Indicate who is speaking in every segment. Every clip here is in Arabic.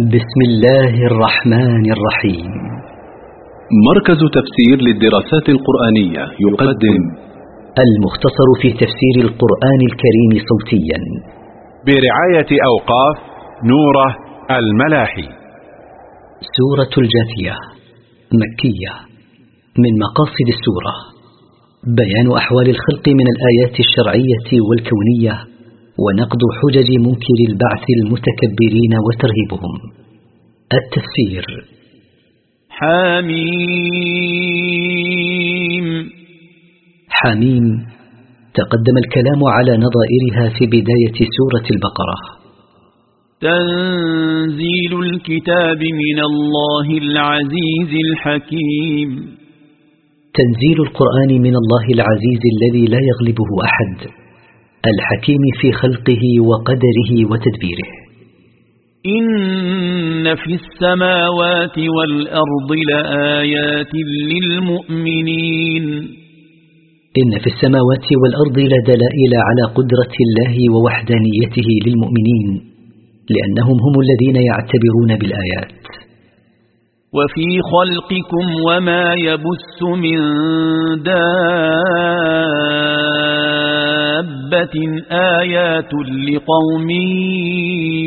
Speaker 1: بسم الله الرحمن الرحيم مركز تفسير للدراسات القرآنية يقدم المختصر في تفسير القرآن الكريم صوتيا برعاية أوقاف نوره الملاحي سورة الجاثية مكية من مقاصد السورة بيان أحوال الخلق من الآيات الشرعية والكونية ونقد حجج منكر البعث المتكبرين وترهيبهم التفسير
Speaker 2: حميم
Speaker 1: حميم تقدم الكلام على نظائرها في بداية سورة البقرة
Speaker 2: تنزيل الكتاب من الله العزيز الحكيم
Speaker 1: تنزيل القرآن من الله العزيز الذي لا يغلبه أحد الحكيم في خلقه وقدره وتدبيره
Speaker 2: إن في السماوات والأرض لآيات للمؤمنين
Speaker 1: إن في السماوات والأرض لدلائل على قدرة الله ووحدانيته للمؤمنين لأنهم هم الذين يعتبرون بالآيات
Speaker 2: وفي خلقكم وما يبث من دار آيات لقوم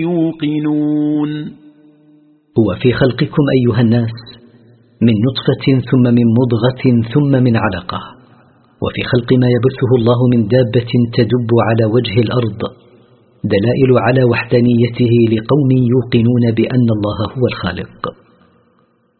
Speaker 2: يوقنون
Speaker 1: وفي خلقكم أيها الناس من نطفة ثم من مضغة ثم من علقة وفي خلق ما يبثه الله من دابة تدب على وجه الأرض دلائل على وحدانيته لقوم يوقنون بأن الله هو الخالق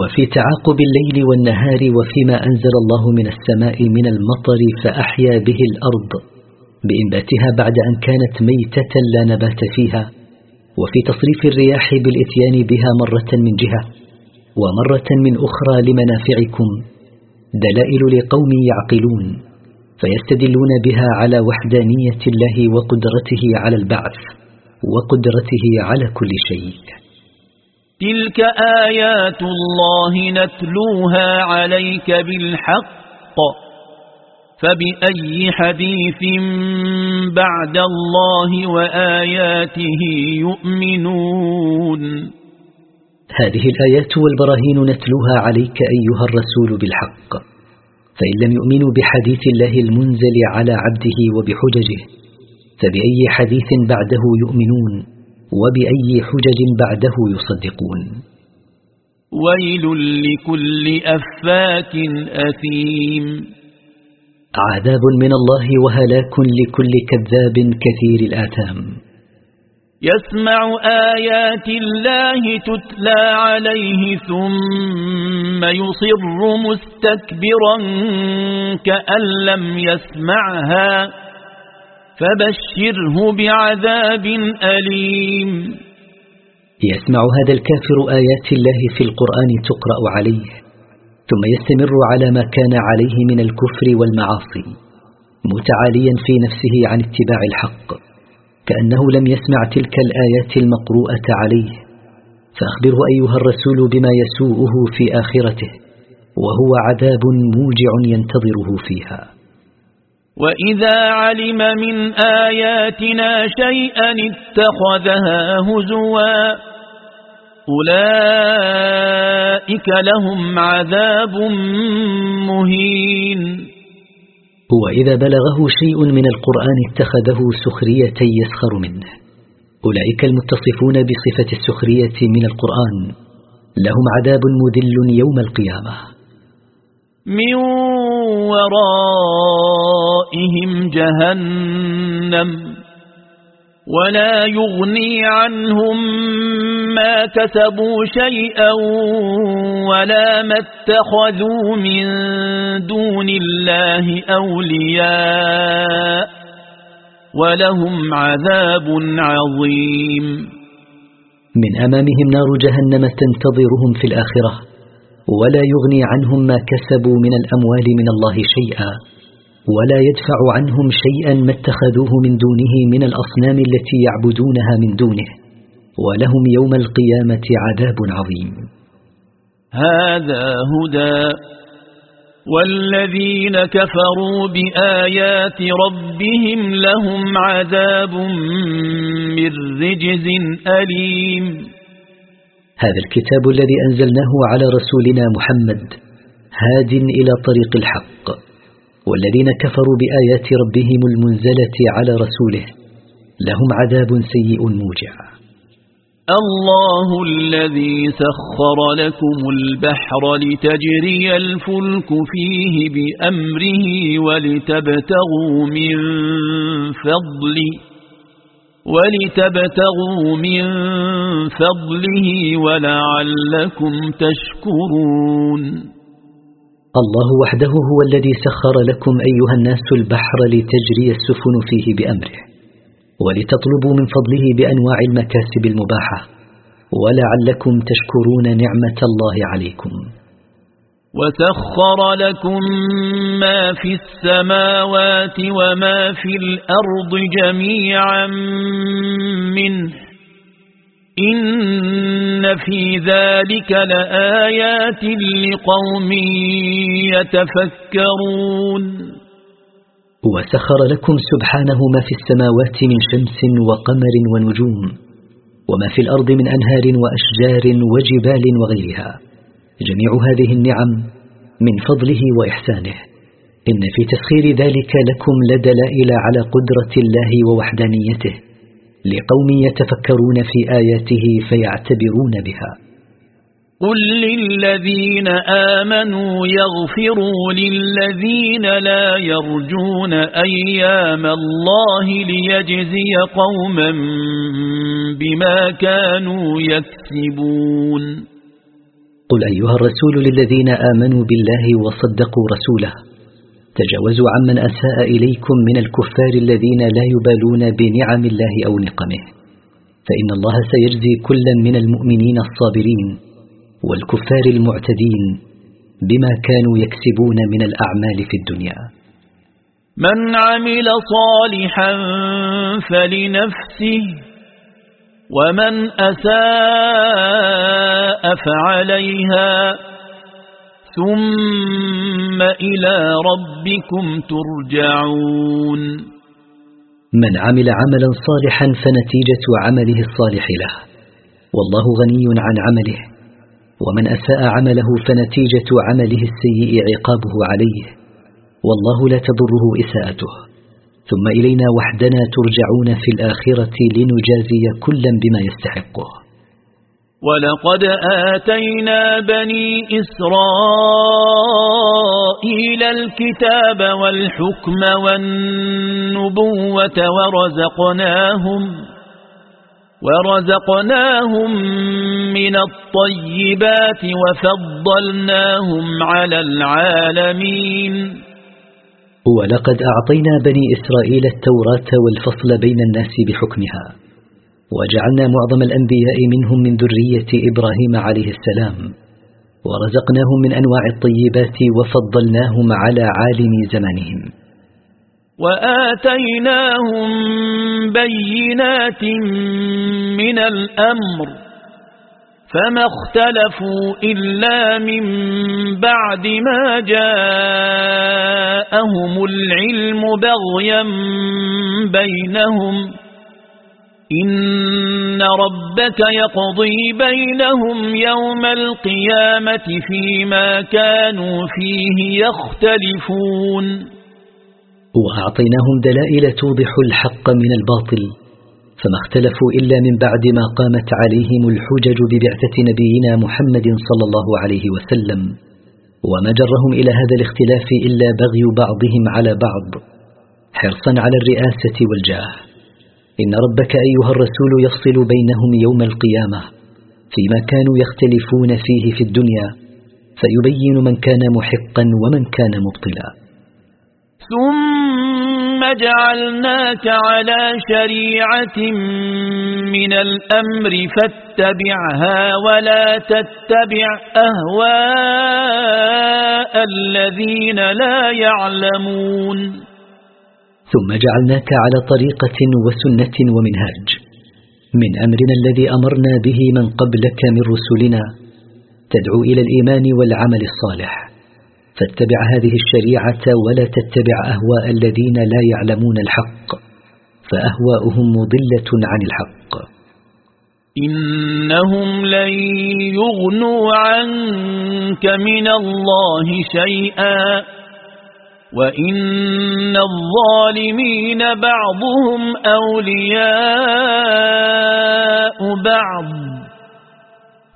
Speaker 1: وفي تعاقب الليل والنهار وفيما أنزل الله من السماء من المطر فأحيا به الأرض بإنباتها بعد أن كانت ميتة لا نبات فيها وفي تصريف الرياح بالإتيان بها مرة من جهة ومرة من أخرى لمنافعكم دلائل لقوم يعقلون فيستدلون بها على وحدانية الله وقدرته على البعث وقدرته على كل شيء
Speaker 2: تلك آيات الله نتلوها عليك بالحق فبأي حديث بعد الله وآياته يؤمنون
Speaker 1: هذه الآيات والبراهين نتلوها عليك أيها الرسول بالحق فإن لم يؤمنوا بحديث الله المنزل على عبده وبحججه فبأي حديث بعده يؤمنون وبأي حجج بعده يصدقون
Speaker 2: ويل لكل أفاك أثيم
Speaker 1: عذاب من الله وهلاك لكل كذاب كثير الآثام
Speaker 2: يسمع آيات الله تتلى عليه ثم يصر مستكبرا كأن لم يسمعها فبشره بعذاب أليم
Speaker 1: يسمع هذا الكافر آيات الله في القرآن تقرأ عليه ثم يستمر على ما كان عليه من الكفر والمعاصي متعاليا في نفسه عن اتباع الحق كأنه لم يسمع تلك الآيات المقروءة عليه فأخبره أيها الرسول بما يسوءه في آخرته وهو عذاب موجع ينتظره فيها
Speaker 2: وإذا علم من آياتنا شيئا اتخذها هزوا أولئك لهم عذاب مهين
Speaker 1: وإذا بلغه شيء من القرآن اتخذه سخرية يسخر منه أولئك المتصفون بصفة السخرية من القرآن لهم عذاب مذل يوم القيامة
Speaker 2: من ورائهم جهنم ولا يغني عنهم ما كسبوا شيئا ولا ما اتخذوا من دون الله أولياء ولهم عذاب عظيم
Speaker 1: من أمامهم نار جهنم تنتظرهم في الآخرة ولا يغني عنهم ما كسبوا من الأموال من الله شيئا ولا يدفع عنهم شيئا ما اتخذوه من دونه من الأصنام التي يعبدونها من دونه ولهم يوم القيامة عذاب عظيم
Speaker 2: هذا هدى والذين كفروا بآيات ربهم لهم عذاب من رجز أليم
Speaker 1: هذا الكتاب الذي أنزلناه على رسولنا محمد هاد إلى طريق الحق والذين كفروا بآيات ربهم المنزلة على رسوله لهم عذاب سيء موجع
Speaker 2: الله الذي سخر لكم البحر لتجري الفلك فيه بأمره ولتبتغوا من فضله ولتبتغوا من فضله ولعلكم تشكرون
Speaker 1: الله وحده هو الذي سخر لكم أيها الناس البحر لتجري السفن فيه بأمره ولتطلبوا من فضله بأنواع المكاسب المباحة ولعلكم تشكرون نعمة الله عليكم
Speaker 2: وسخر لكم ما في السماوات وما في الأرض جميعا منه إن في ذلك لآيات لقوم يتفكرون
Speaker 1: وسخر لكم سبحانه ما في السماوات من شمس وقمر ونجوم وما في الأرض من أنهار وأشجار وجبال وغيرها جميع هذه النعم من فضله وإحسانه إن في تسخير ذلك لكم لدلائل على قدرة الله ووحدانيته لقوم يتفكرون في آياته فيعتبرون بها
Speaker 2: قل للذين آمنوا يغفروا للذين لا يرجون أيام الله ليجزي قوما بما كانوا يكسبون
Speaker 1: قل أيها الرسول للذين آمنوا بالله وصدقوا رسوله تجاوزوا عمن أساء إليكم من الكفار الذين لا يبالون بنعم الله أو نقمه فإن الله سيجزي كلا من المؤمنين الصابرين والكفار المعتدين بما كانوا يكسبون من الأعمال في الدنيا
Speaker 2: من عمل صالحا فلنفسه ومن أساء أفعليها ثم إلى ربكم ترجعون
Speaker 1: من عمل عملا صالحا فنتيجة عمله الصالح له والله غني عن عمله ومن أساء عمله فنتيجة عمله السيء عقابه عليه والله لا تضره إساءته ثم إلينا وحدنا ترجعون في الآخرة لنجازي كلا بما يستحقه
Speaker 2: ولقد آتينا بني إسرائيل الكتاب والحكم والنبوة ورزقناهم ورزقناهم من الطيبات وفضلناهم على العالمين
Speaker 1: ولقد أعطينا بني إسرائيل التوراة والفصل بين الناس بحكمها وجعلنا معظم الأنبياء منهم من ذرية إبراهيم عليه السلام ورزقناهم من أنواع الطيبات وفضلناهم على عالم زمانهم
Speaker 2: وآتيناهم بينات من الأمر فما اختلفوا إلا من بعد ما جاءهم العلم بغيا بينهم إن ربك يقضي بينهم يوم القيامة فيما كانوا فيه يختلفون
Speaker 1: وأعطيناهم دلائل توضح الحق من الباطل فما اختلفوا إلا من بعد ما قامت عليهم الحجج ببعثة نبينا محمد صلى الله عليه وسلم وما جرهم إلى هذا الاختلاف إلا بغي بعضهم على بعض حرصا على الرئاسة والجاه إن ربك أيها الرسول يفصل بينهم يوم القيامة فيما كانوا يختلفون فيه في الدنيا فيبين من كان محقا ومن كان مبطلا
Speaker 2: ثم جعلناك على شريعة من الأمر فاتبعها ولا تتبع أهواء الذين لا يعلمون
Speaker 1: ثم جعلناك على طريقة وسنة ومنهاج من أمرنا الذي أمرنا به من قبلك من رسلنا تدعو إلى الإيمان والعمل الصالح فاتبع هذه الشريعة ولا تتبع أهواء الذين لا يعلمون الحق فأهواؤهم مضلة عن الحق
Speaker 2: إنهم لن يغنوا عنك من الله شيئا وإن الظالمين بعضهم أولياء بعض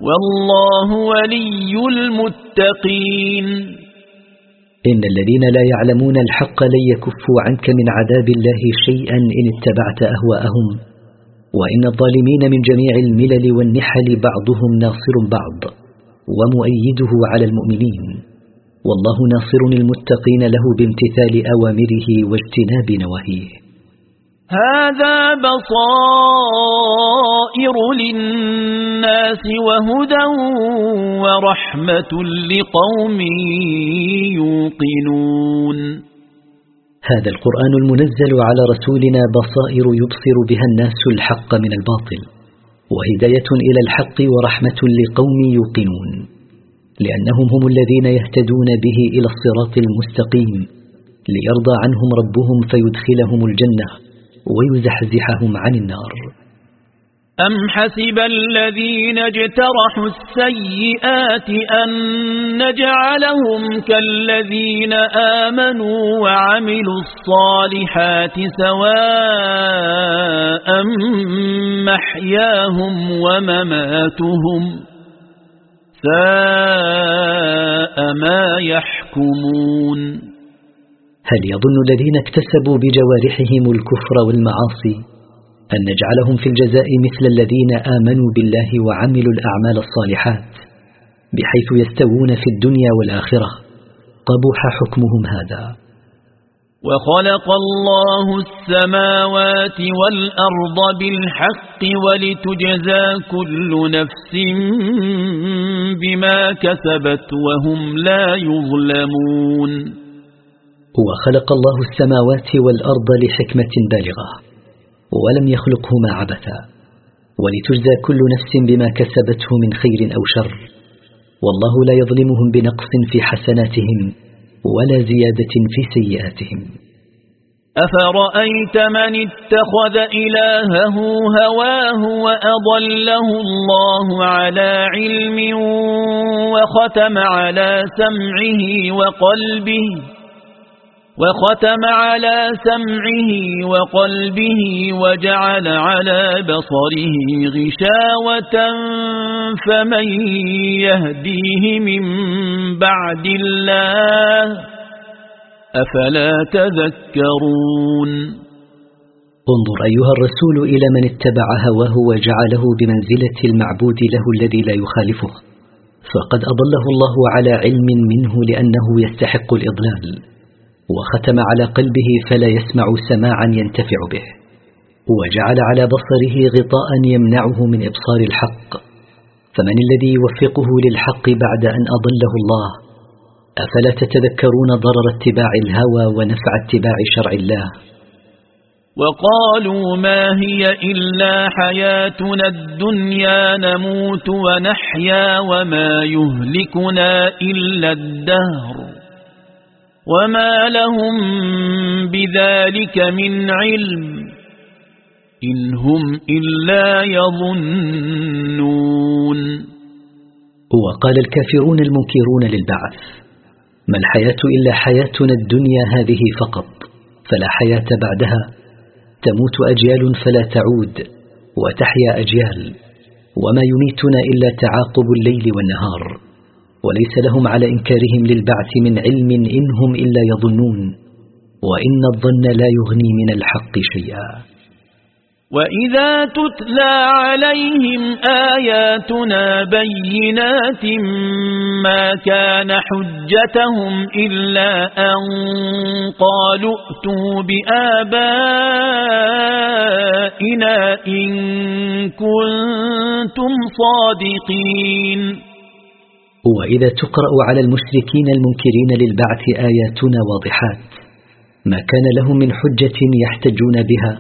Speaker 2: والله ولي المتقين
Speaker 1: إن الذين لا يعلمون الحق لن يكفوا عنك من عذاب الله شيئا إن اتبعت أهواءهم وإن الظالمين من جميع الملل والنحل بعضهم ناصر بعض ومؤيده على المؤمنين والله ناصر المتقين له بامتثال أوامره واجتناب نواهيه
Speaker 2: هذا بصائر للناس وهدى ورحمة لقوم يوقنون
Speaker 1: هذا القرآن المنزل على رسولنا بصائر يبصر بها الناس الحق من الباطل وهداية إلى الحق ورحمة لقوم يوقنون لأنهم هم الذين يهتدون به إلى الصراط المستقيم ليرضى عنهم ربهم فيدخلهم الجنة ويزحزحهم عن النار
Speaker 2: أم حسب الذين اجترحوا السيئات أن نجعلهم كالذين آمنوا وعملوا الصالحات سواء محياهم ومماتهم ساء ما يحكمون
Speaker 1: هل يظن الذين اكتسبوا بجوارحهم الكفر والمعاصي أن نجعلهم في الجزاء مثل الذين آمنوا بالله وعملوا الأعمال الصالحات بحيث يستوون في الدنيا والآخرة قبح حكمهم
Speaker 2: هذا وخلق الله السماوات والأرض بالحق ولتجزى كل نفس بما كسبت وهم لا يظلمون
Speaker 1: وخلق الله السماوات والأرض لحكمة بالغة ولم يخلقهما عبثا ولتجزى كل نفس بما كسبته من خير أو شر والله لا يظلمهم بنقص في حسناتهم ولا زيادة في سيئاتهم
Speaker 2: أفرأيت من اتخذ إلهه هواه وأضله الله على علم وختم على سمعه وقلبه وختم على سمعه وقلبه وجعل على بصره غشاوة فمن يهديه من بعد الله أفلا تذكرون
Speaker 1: انظر أيها الرسول إلى من اتبع هواه وجعله بمنزلة المعبود له الذي لا يخالفه فقد أضله الله على علم منه لأنه يستحق الإضلال وختم على قلبه فلا يسمع سماعا ينتفع به وجعل على بصره غطاء يمنعه من إبصار الحق فمن الذي يوفقه للحق بعد أن أضله الله أفلا تتذكرون ضرر اتباع الهوى ونفع اتباع شرع الله
Speaker 2: وقالوا ما هي إلا حياتنا الدنيا نموت ونحيا وما يهلكنا إلا الدهر وما لهم بذلك من علم إن هم إلا يظنون
Speaker 1: وقال الكافرون المنكرون للبعث ما الحياة إلا حياتنا الدنيا هذه فقط فلا حياة بعدها تموت أجيال فلا تعود وتحيا أجيال وما يميتنا إلا تعاقب الليل والنهار وليس لهم على إنكارهم للبعث من علم إنهم إلا يظنون وإن الظن لا يغني من الحق شيئا
Speaker 2: وإذا تتلى عليهم آياتنا بينات ما كان حجتهم إلا أن قالوا ائتوا بآبائنا إن كنتم صادقين
Speaker 1: وإذا تقرأ على المشركين المنكرين للبعث آياتنا واضحات ما كان لهم من حجة يحتجون بها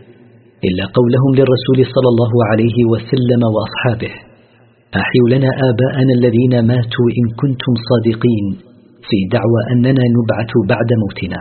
Speaker 1: إلا قولهم للرسول صلى الله عليه وسلم وأصحابه أحيوا لنا آباءنا الذين ماتوا إن كنتم صادقين في دعوى أننا نبعث بعد موتنا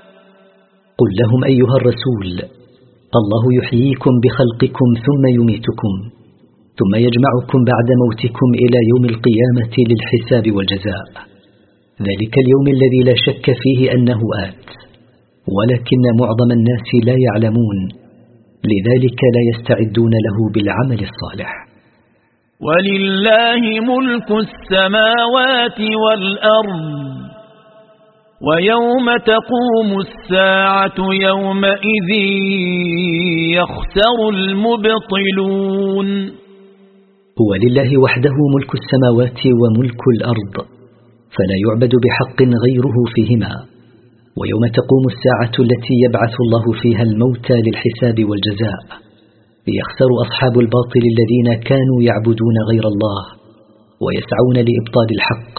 Speaker 1: قل لهم أيها الرسول الله يحييكم بخلقكم ثم يميتكم ثم يجمعكم بعد موتكم إلى يوم القيامة للحساب والجزاء ذلك اليوم الذي لا شك فيه أنه آت ولكن معظم الناس لا يعلمون لذلك لا يستعدون له بالعمل
Speaker 2: الصالح ولله ملك السماوات والأرض ويوم تقوم الساعة يومئذ يخسر المبطلون
Speaker 1: ولله وحده ملك السماوات وملك الأرض فلا يعبد بحق غيره فيهما ويوم تقوم الساعة التي يبعث الله فيها الموتى للحساب والجزاء يخسر أصحاب الباطل الذين كانوا يعبدون غير الله ويسعون لإبطال الحق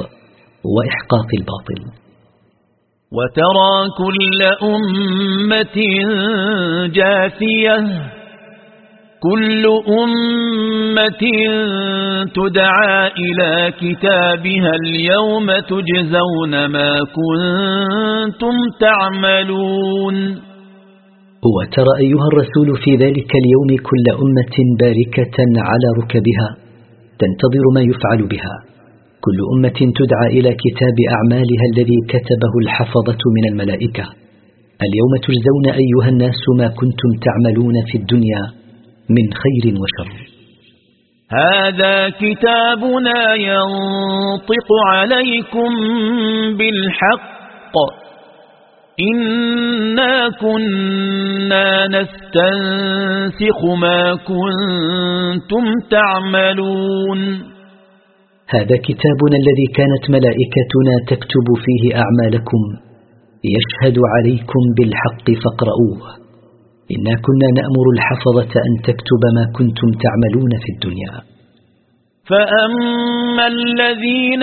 Speaker 1: وإحقاق الباطل
Speaker 2: وترى كل أمة جاثية كل أمة تدعى إلى كتابها اليوم تجزون ما كنتم تعملون
Speaker 1: وترى أيها الرسول في ذلك اليوم كل أمة باركة على ركبها تنتظر ما يفعل بها كل أمة تدعى إلى كتاب أعمالها الذي كتبه الحفظة من الملائكة اليوم تجزون أيها الناس ما كنتم تعملون في الدنيا من خير وشر
Speaker 2: هذا كتابنا ينطق عليكم بالحق إنا كنا نستنسخ ما كنتم تعملون
Speaker 1: هذا كتابنا الذي كانت ملائكتنا تكتب فيه أعمالكم يشهد عليكم بالحق فاقرؤوه إنا كنا نأمر الحفظة أن تكتب ما كنتم تعملون في الدنيا
Speaker 2: فأما الذين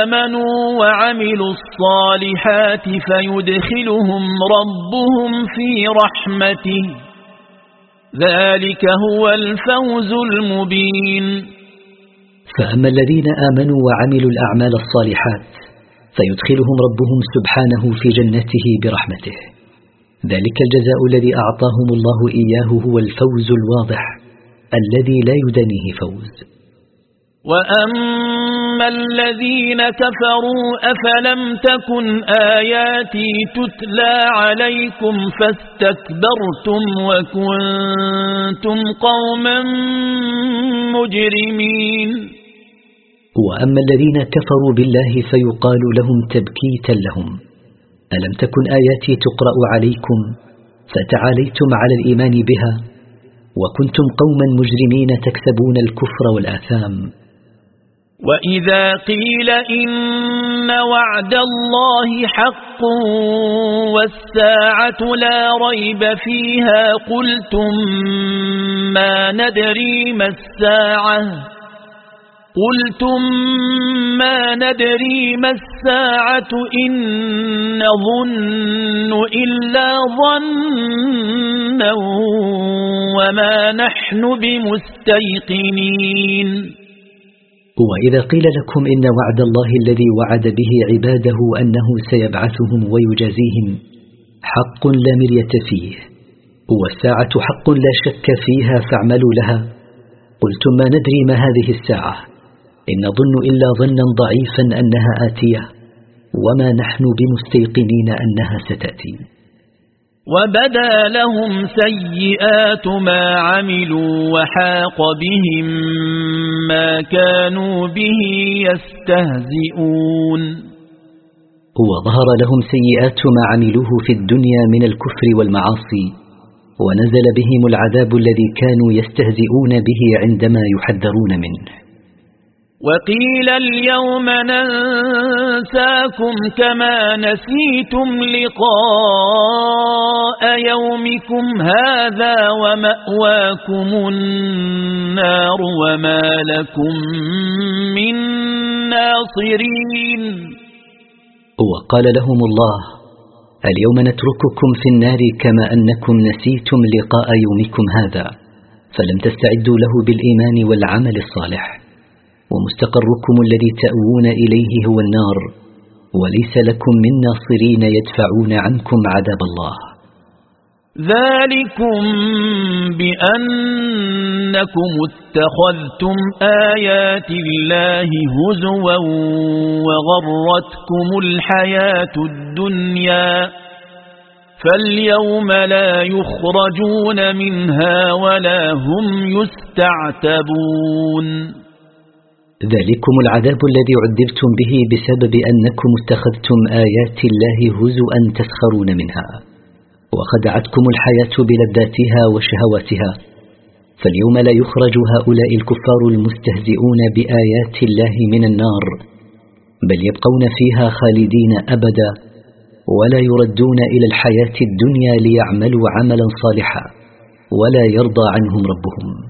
Speaker 2: آمنوا وعملوا الصالحات فيدخلهم ربهم في رحمته ذلك هو الفوز المبين
Speaker 1: فأما الذين آمنوا وعملوا الأعمال الصالحات فيدخلهم ربهم سبحانه في جنته برحمته ذلك الجزاء الذي أعطاهم الله إياه هو الفوز الواضح الذي لا يدنيه فوز
Speaker 2: وأما الذين كفروا أفلم تكن آياتي تتلى عليكم فاستكبرتم وكنتم قوما مجرمين
Speaker 1: وأما الذين كفروا بالله فيقال لهم تبكيتا لهم ألم تكن آياتي تقرأ عليكم فتعاليتم على الإيمان بها وكنتم قوما مجرمين تكسبون الكفر والآثام
Speaker 2: وإذا قيل إن وعد الله حق والساعة لا ريب فيها قلتم ما ندري ما الساعة قلتم ما ندري ما الساعة إن نظن إلا ظنا وما نحن بمستيقنين
Speaker 1: وإذا قيل لكم إن وعد الله الذي وعد به عباده أنه سيبعثهم ويجازيهم حق لا مرية فيه والساعة حق لا شك فيها فاعملوا لها قلتم ما ندري ما هذه الساعة إن نظن إلا ظنا ضعيفا أنها آتية وما نحن بمستيقنين أنها ستأتي
Speaker 2: وبدا لهم سيئات ما عملوا وحاق بهم ما كانوا به يستهزئون
Speaker 1: وظهر لهم سيئات ما عملوه في الدنيا من الكفر والمعاصي ونزل بهم العذاب الذي كانوا يستهزئون به عندما يحذرون منه
Speaker 2: وقيل اليوم ننساكم كما نسيتم لقاء يومكم هذا ومأواكم النار وما لكم من ناصرين
Speaker 1: وقال لهم الله اليوم نترككم في النار كما أنكم نسيتم لقاء يومكم هذا فلم تستعدوا له بالإيمان والعمل الصالح ومستقركم الذي تأوون إليه هو النار وليس لكم من ناصرين يدفعون عنكم عذاب الله
Speaker 2: ذلكم بأنكم اتخذتم آيات الله هزوا وغرتكم الحياة الدنيا فاليوم لا يخرجون منها ولا هم يستعتبون
Speaker 1: ذلكم العذاب الذي عذبتم به بسبب أنكم اتخذتم آيات الله هزوا تسخرون منها وخدعتكم الحياة بلذاتها وشهواتها فاليوم لا يخرج هؤلاء الكفار المستهزئون بآيات الله من النار بل يبقون فيها خالدين أبدا ولا يردون إلى الحياة الدنيا ليعملوا عملا صالحا ولا يرضى عنهم ربهم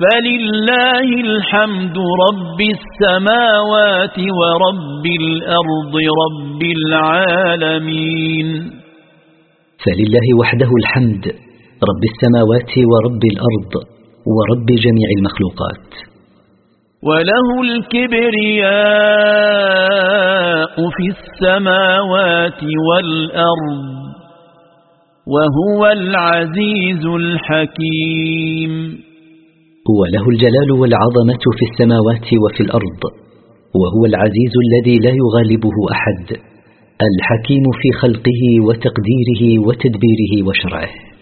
Speaker 2: فلله الحمد رب السماوات ورب الأرض رب العالمين
Speaker 1: فلله وحده الحمد رب السماوات ورب الأرض ورب جميع المخلوقات
Speaker 2: وله الكبرياء في السماوات والأرض وهو العزيز الحكيم
Speaker 1: وله الجلال والعظمة في السماوات وفي الأرض وهو العزيز الذي لا يغالبه أحد الحكيم في خلقه وتقديره وتدبيره
Speaker 2: وشرعه